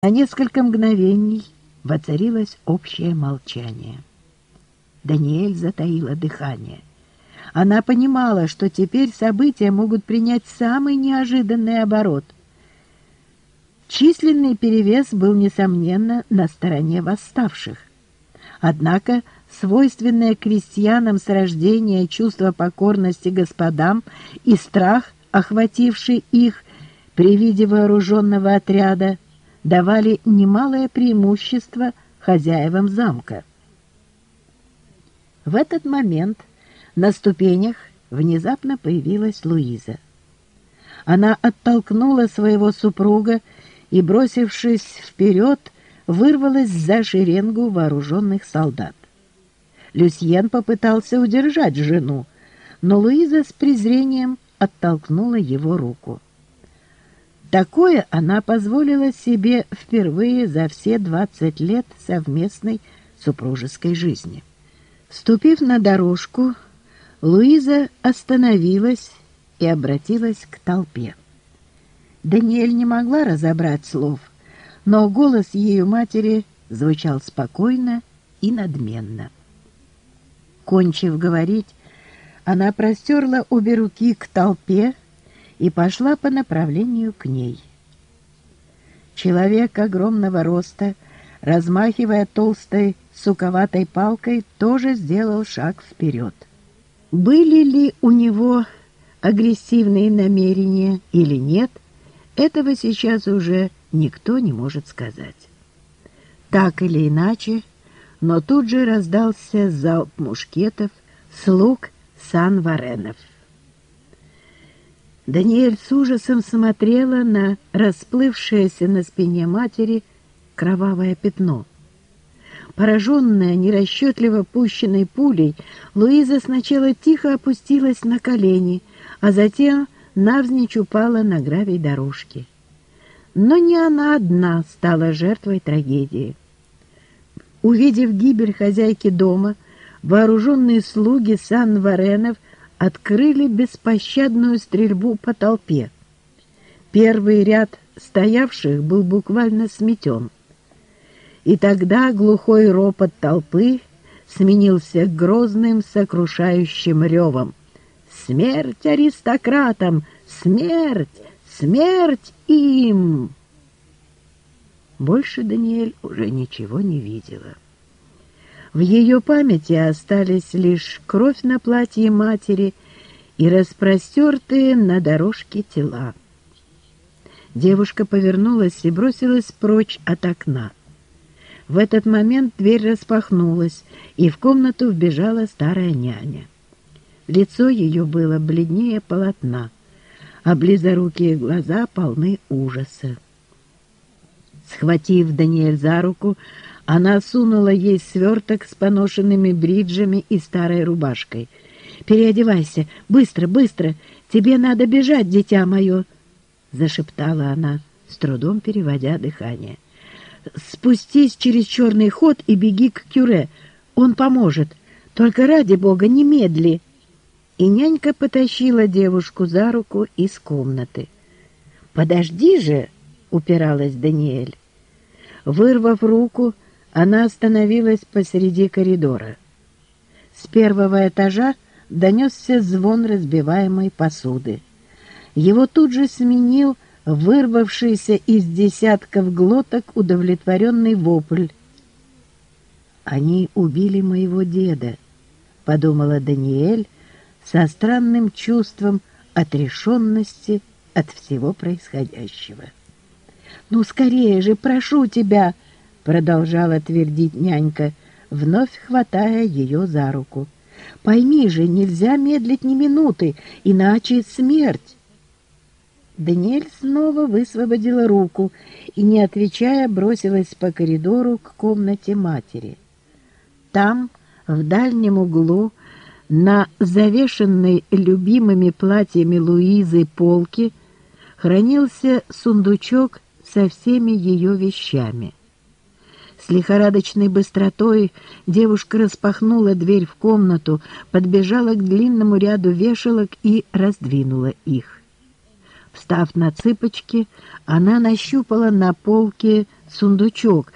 На несколько мгновений воцарилось общее молчание. Даниэль затаила дыхание. Она понимала, что теперь события могут принять самый неожиданный оборот. Численный перевес был, несомненно, на стороне восставших. Однако свойственное крестьянам с рождения чувство покорности господам и страх, охвативший их при виде вооруженного отряда, давали немалое преимущество хозяевам замка. В этот момент на ступенях внезапно появилась Луиза. Она оттолкнула своего супруга и, бросившись вперед, вырвалась за шеренгу вооруженных солдат. Люсьен попытался удержать жену, но Луиза с презрением оттолкнула его руку. Такое она позволила себе впервые за все двадцать лет совместной супружеской жизни. Ступив на дорожку, Луиза остановилась и обратилась к толпе. Даниэль не могла разобрать слов, но голос ее матери звучал спокойно и надменно. Кончив говорить, она простерла обе руки к толпе и пошла по направлению к ней. Человек огромного роста, размахивая толстой суковатой палкой, тоже сделал шаг вперед. Были ли у него агрессивные намерения или нет, этого сейчас уже никто не может сказать. Так или иначе, но тут же раздался залп мушкетов слуг Сан-Варенов. Даниэль с ужасом смотрела на расплывшееся на спине матери кровавое пятно. Пораженная нерасчетливо пущенной пулей, Луиза сначала тихо опустилась на колени, а затем навзничь упала на гравий дорожки. Но не она одна стала жертвой трагедии. Увидев гибель хозяйки дома, вооруженные слуги Сан-Варенов открыли беспощадную стрельбу по толпе. Первый ряд стоявших был буквально сметен. И тогда глухой ропот толпы сменился грозным сокрушающим ревом. «Смерть аристократам! Смерть! Смерть им!» Больше Даниэль уже ничего не видела. В ее памяти остались лишь кровь на платье матери и распростертые на дорожке тела. Девушка повернулась и бросилась прочь от окна. В этот момент дверь распахнулась, и в комнату вбежала старая няня. Лицо ее было бледнее полотна, а близорукие глаза полны ужаса. Схватив Даниэль за руку, она сунула ей сверток с поношенными бриджами и старой рубашкой. «Переодевайся! Быстро, быстро! Тебе надо бежать, дитя мое!» — зашептала она, с трудом переводя дыхание. «Спустись через черный ход и беги к Кюре. Он поможет. Только ради бога не медли!» И нянька потащила девушку за руку из комнаты. «Подожди же!» — упиралась Даниэль. Вырвав руку, она остановилась посреди коридора. С первого этажа донесся звон разбиваемой посуды. Его тут же сменил вырвавшийся из десятков глоток удовлетворенный вопль. «Они убили моего деда», — подумала Даниэль со странным чувством отрешенности от всего происходящего. «Ну, скорее же, прошу тебя!» Продолжала твердить нянька, вновь хватая ее за руку. «Пойми же, нельзя медлить ни минуты, иначе смерть!» Даниэль снова высвободила руку и, не отвечая, бросилась по коридору к комнате матери. Там, в дальнем углу, на завешенной любимыми платьями Луизы полке, хранился сундучок со всеми ее вещами. С лихорадочной быстротой девушка распахнула дверь в комнату, подбежала к длинному ряду вешалок и раздвинула их. Встав на цыпочки, она нащупала на полке сундучок,